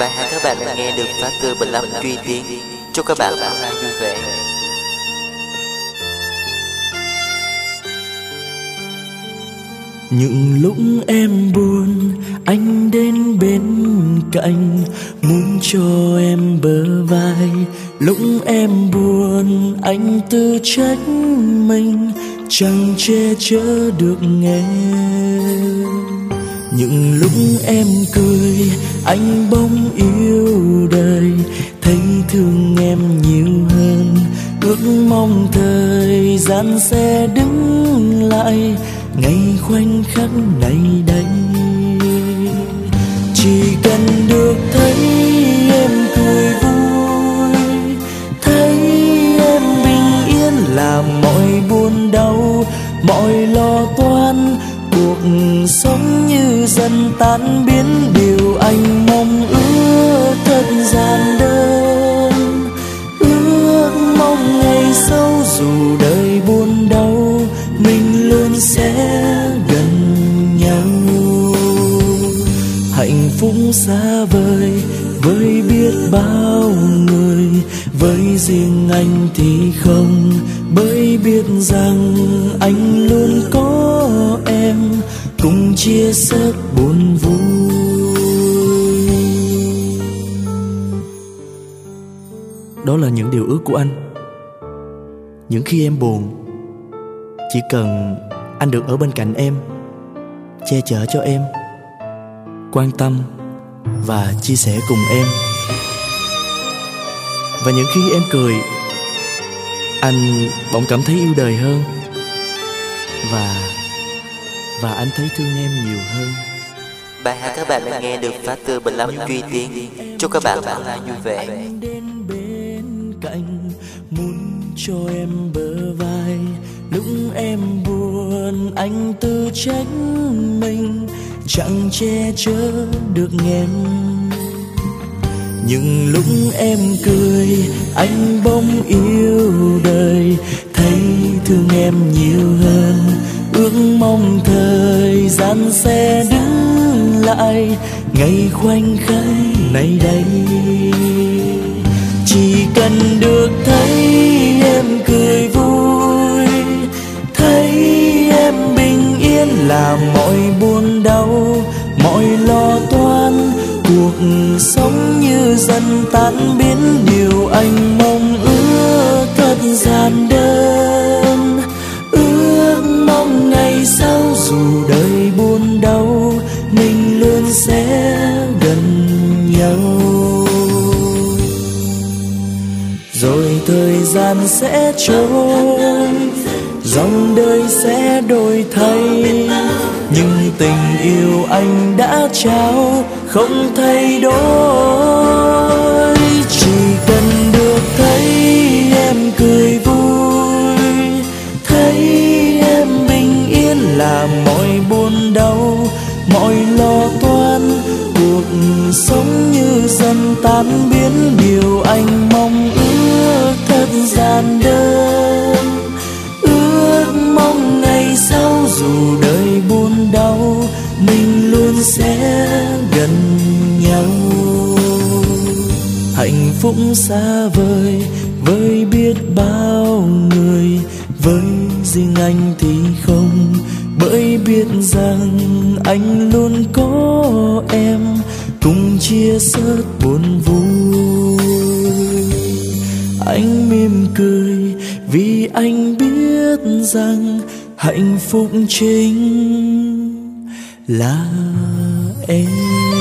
Bài hát các bạn đã nghe được phát từ Bình Lâm Truy tiên. Chúc các bạn online vui vẻ. Những lúc em buồn, anh đến bên cạnh, muốn cho em bờ vai. Lúc em buồn, anh tự trách mình, chẳng che chở được em những lúc em cười, anh bỗng yêu đời. Thấy thương em nhiều hơn, ước mong thời gian sẽ đứng lại. Ngày khoảnh khắc này đây, chỉ cần được thấy em cười vui. Thấy em bình yên là mọi buồn đau, mọi lo toan cuộc sống như dần tan biến, điều anh mong ước thật gian đơn. Ước mong ngày sau dù đời buồn đau, mình luôn sẽ gần nhau. Hạnh phúc xa vời với biết bao người, với riêng anh thì không, bởi biết rằng anh luôn có em cùng chia sẻ buồn vui. Đó là những điều ước của anh. Những khi em buồn, chỉ cần anh được ở bên cạnh em, che chở cho em, quan tâm và chia sẻ cùng em. Và những khi em cười, anh bỗng cảm thấy yêu đời hơn và và anh thấy thương em nhiều hơn. Bài hát các bạn đang nghe được phát từ Bình Lâm Truy Tiến Chúc các bạn online vui vẻ. Đến bên cạnh muốn cho em bờ vai. Lúc em buồn anh tự trách mình. Chẳng che chở được em. Nhưng lúc em cười anh bỗng yêu đời. Thấy thương em nhiều hơn ước mong thời gian sẽ đứng lại. Ngày khoảnh khắc này đây. Chỉ cần được thấy em cười vui, thấy em bình yên là mọi buồn đau, mọi lo toan. Cuộc sống như dần tan biến, điều anh mong ước thật gian đơn sẽ gần nhau. Rồi thời gian sẽ trôi, dòng đời sẽ đổi thay. Nhưng tình yêu anh đã trao, không thay đổi. Chỉ cần được thấy em cười vui sống như dần tan biến điều anh mong ước thật gian đơn. Ước mong ngày sau dù đời buồn đau, mình luôn sẽ gần nhau. Hạnh phúc xa vời với biết bao người, với riêng anh thì không. Bởi biết rằng anh luôn có em chia sớt buồn vui. Anh mỉm cười vì anh biết rằng hạnh phúc chính là em.